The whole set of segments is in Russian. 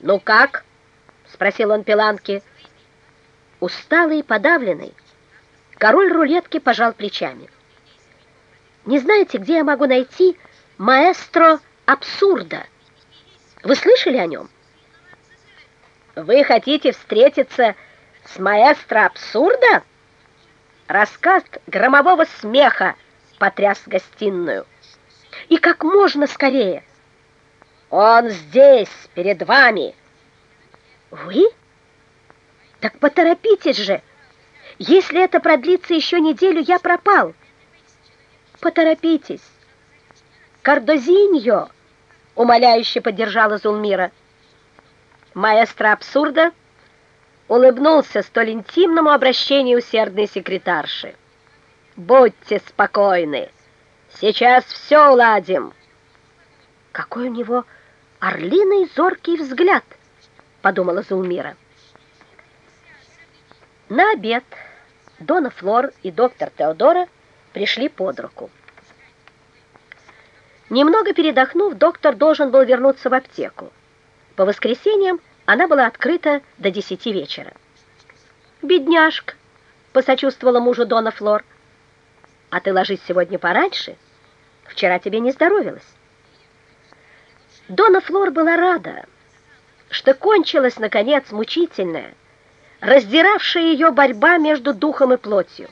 «Ну как?» — спросил он Пиланки. Усталый и подавленный, король рулетки пожал плечами. «Не знаете, где я могу найти маэстро абсурда? Вы слышали о нем?» «Вы хотите встретиться с маэстро абсурда?» Рассказ громового смеха потряс гостиную. «И как можно скорее!» «Он здесь, перед вами!» «Вы? Так поторопитесь же! Если это продлится еще неделю, я пропал!» «Поторопитесь!» «Кардозиньо!» — умоляюще поддержала Зулмира. Маэстро абсурда улыбнулся столь интимному обращению усердной секретарши. «Будьте спокойны, сейчас все уладим». «Какой у него орлиный зоркий взгляд!» — подумала Зулмира. На обед Дона Флор и доктор Теодора пришли под руку. Немного передохнув, доктор должен был вернуться в аптеку. По воскресеньям она была открыта до десяти вечера. «Бедняжка!» — посочувствовала мужу Дона Флор. «А ты ложись сегодня пораньше. Вчера тебе не здоровилось». Дона Флор была рада, что кончилась, наконец, мучительная, раздиравшая ее борьба между духом и плотью.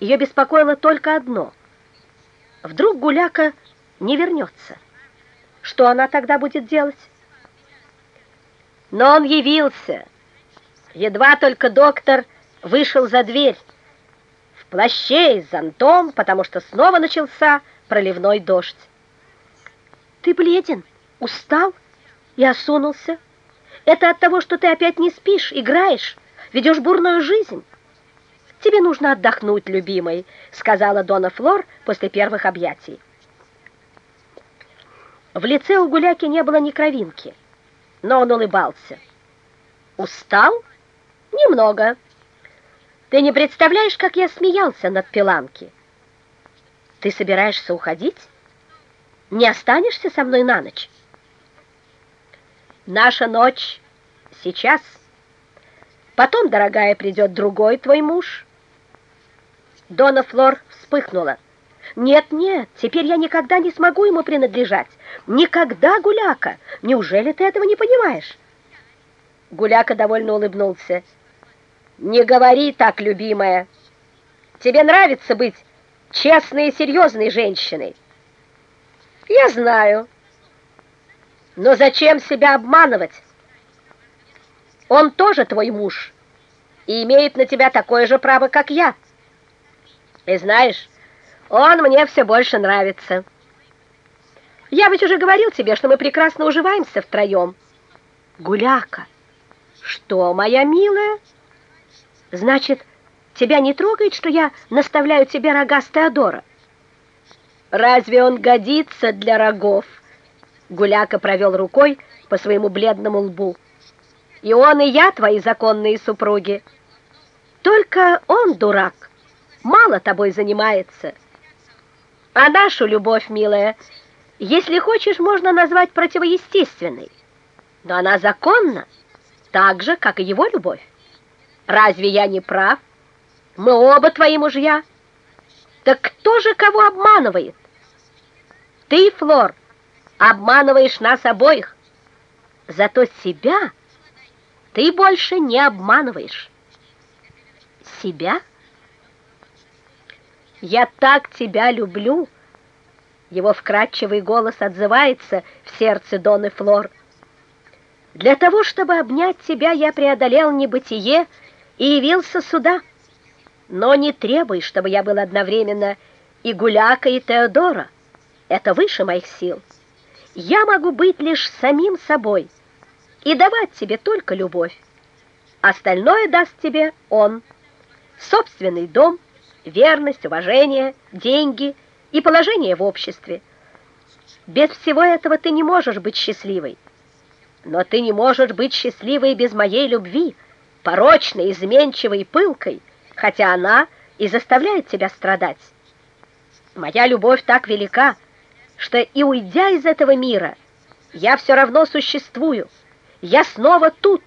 Ее беспокоило только одно. Вдруг Гуляка не вернется. Что она тогда будет делать? Но он явился. Едва только доктор вышел за дверь. В плаще и с зонтом, потому что снова начался проливной дождь. «Ты бледен, устал и осунулся. Это от того, что ты опять не спишь, играешь, ведешь бурную жизнь». «Тебе нужно отдохнуть, любимый», — сказала Дона Флор после первых объятий. В лице у Гуляки не было ни кровинки но он улыбался. «Устал? Немного. Ты не представляешь, как я смеялся над Пиланки. Ты собираешься уходить? Не останешься со мной на ночь?» «Наша ночь сейчас. Потом, дорогая, придет другой твой муж». Дона Флор вспыхнула. Нет, нет, теперь я никогда не смогу ему принадлежать. Никогда, Гуляка. Неужели ты этого не понимаешь? Гуляка довольно улыбнулся. Не говори так, любимая. Тебе нравится быть честной и серьезной женщиной. Я знаю. Но зачем себя обманывать? Он тоже твой муж и имеет на тебя такое же право, как я. И знаешь, он мне все больше нравится. Я ведь уже говорил тебе, что мы прекрасно уживаемся втроем. Гуляка. Что, моя милая? Значит, тебя не трогает, что я наставляю тебе рога с Теодора? Разве он годится для рогов? Гуляка провел рукой по своему бледному лбу. И он, и я твои законные супруги. Только он, дурак, мало тобой занимается. А нашу любовь, милая, если хочешь, можно назвать противоестественной. Но она законна, так же, как и его любовь. Разве я не прав? Мы оба твои мужья. Так кто же кого обманывает? Ты, Флор, обманываешь нас обоих. Зато себя ты больше не обманываешь. Себя? «Я так тебя люблю!» Его вкрадчивый голос отзывается в сердце Доны Флор. «Для того, чтобы обнять тебя, я преодолел небытие и явился сюда. Но не требуй, чтобы я был одновременно и Гуляка, и Теодора. Это выше моих сил. Я могу быть лишь самим собой и давать тебе только любовь. Остальное даст тебе он. Собственный дом, верность, уважение, деньги и положение в обществе. Без всего этого ты не можешь быть счастливой. Но ты не можешь быть счастливой без моей любви, порочной, изменчивой пылкой, хотя она и заставляет тебя страдать. Моя любовь так велика, что и уйдя из этого мира, я все равно существую. Я снова тут.